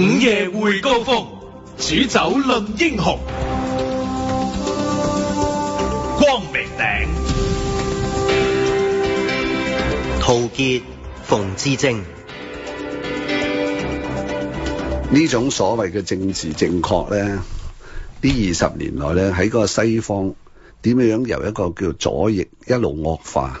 午夜回高峰，煮酒论英雄。光明顶，陶杰、冯志正。呢种所谓嘅政治正确咧，呢二十年来咧，喺个西方点样由一个叫左翼一路恶化？